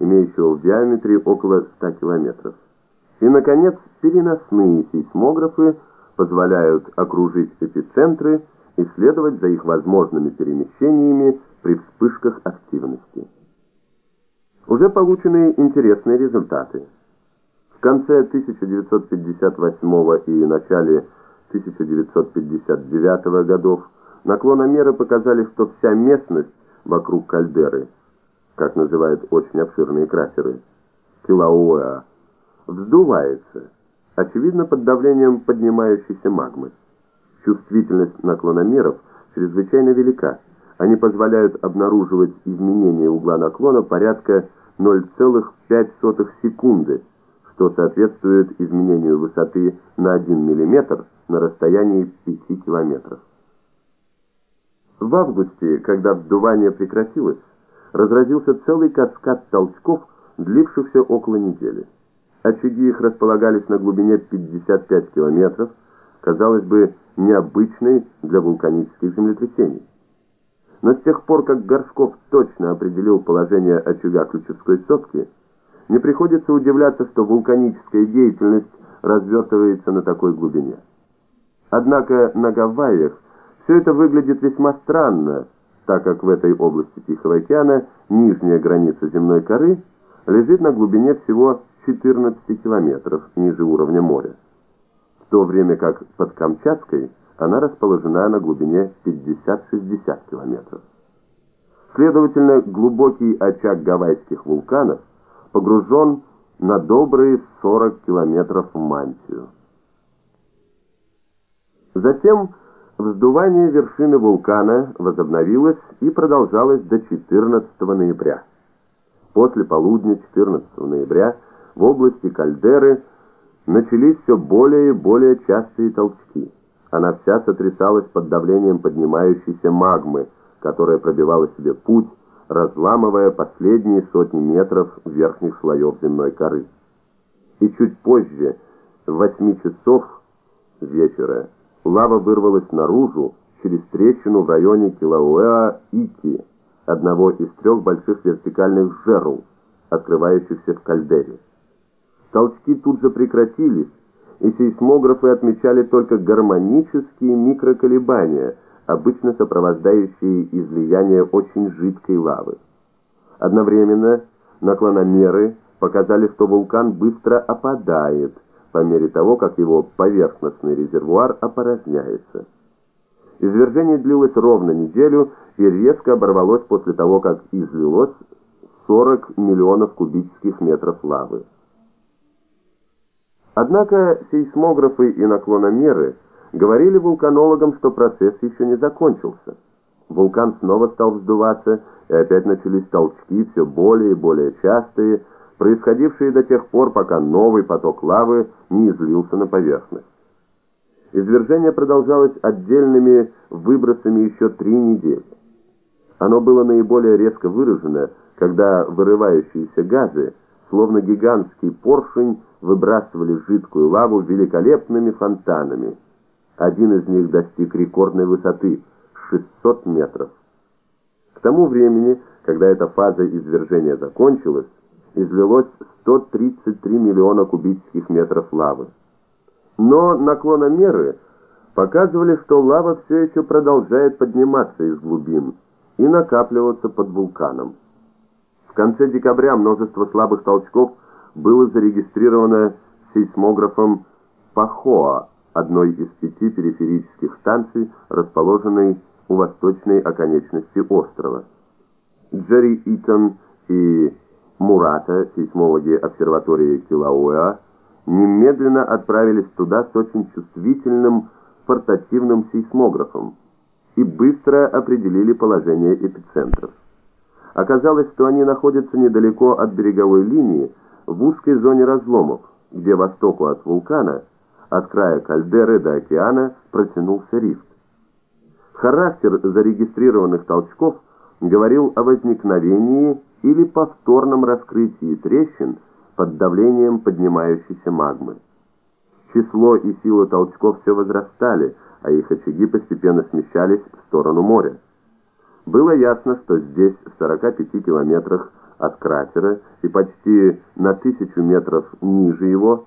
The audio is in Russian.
имеющего в диаметре около 100 километров. И, наконец, переносные сейсмографы позволяют окружить эпицентры и следовать за их возможными перемещениями при вспышках активности. Уже получены интересные результаты. В конце 1958 и начале 1959 годов наклономеры показали, что вся местность вокруг кальдеры, как называют очень обширные кратеры, Килауэа, вздувается, очевидно под давлением поднимающейся магмы. Чувствительность наклономеров чрезвычайно велика. Они позволяют обнаруживать изменения угла наклона порядка 0,5 секунды, что соответствует изменению высоты на 1 мм на расстоянии 5 километров. В августе, когда вздувание прекратилось, разразился целый каскад толчков, длившихся около недели. Очаги их располагались на глубине 55 километров, казалось бы, необычной для вулканических землетрясений. Но с тех пор, как Горшков точно определил положение очага Ключевской сопки, не приходится удивляться, что вулканическая деятельность развертывается на такой глубине. Однако на Гавайях все это выглядит весьма странно, так как в этой области Тихого океана нижняя граница земной коры лежит на глубине всего 14 километров ниже уровня моря, в то время как под Камчаткой она расположена на глубине 50-60 километров. Следовательно, глубокий очаг гавайских вулканов погружен на добрые 40 километров в мантию. Затем вздувание вершины вулкана возобновилось и продолжалось до 14 ноября. После полудня 14 ноября в области кальдеры начались все более и более частые толчки. Она вся сотрясалась под давлением поднимающейся магмы, которая пробивала себе путь, разламывая последние сотни метров верхних слоев земной коры. И чуть позже, в 8 часов вечера, лава вырвалась наружу через трещину в районе Килауэа-Ики, одного из трех больших вертикальных жерл, открывающихся в кальдере. Толчки тут же прекратились, и сейсмографы отмечали только гармонические микроколебания, обычно сопровождающие излияние очень жидкой лавы. Одновременно наклономеры показали, что вулкан быстро опадает по мере того, как его поверхностный резервуар опорожняется. Извержение длилось ровно неделю и резко оборвалось после того, как излилось 40 миллионов кубических метров лавы. Однако сейсмографы и наклономеры говорили вулканологам, что процесс еще не закончился. Вулкан снова стал вздуваться, и опять начались толчки, все более и более частые, происходившие до тех пор, пока новый поток лавы не излился на поверхность. Извержение продолжалось отдельными выбросами еще три недели. Оно было наиболее резко выражено, когда вырывающиеся газы, словно гигантский поршень, выбрасывали жидкую лаву великолепными фонтанами. Один из них достиг рекордной высоты – 600 метров. К тому времени, когда эта фаза извержения закончилась, излилось 133 миллиона кубических метров лавы. Но наклономеры показывали, что лава все еще продолжает подниматься из глубин и накапливаться под вулканом. В конце декабря множество слабых толчков – было зарегистрировано сейсмографом Пахоа, одной из пяти периферических станций, расположенной у восточной оконечности острова. Джерри Итон и Мурата, сейсмологи обсерватории Килауэа, немедленно отправились туда с очень чувствительным портативным сейсмографом и быстро определили положение эпицентров. Оказалось, что они находятся недалеко от береговой линии, в узкой зоне разломов, где востоку от вулкана, от края кальдеры до океана, протянулся рифт. Характер зарегистрированных толчков говорил о возникновении или повторном раскрытии трещин под давлением поднимающейся магмы. Число и сила толчков все возрастали, а их очаги постепенно смещались в сторону моря. Было ясно, что здесь, в 45 километрах от кратера и почти на тысячу метров ниже его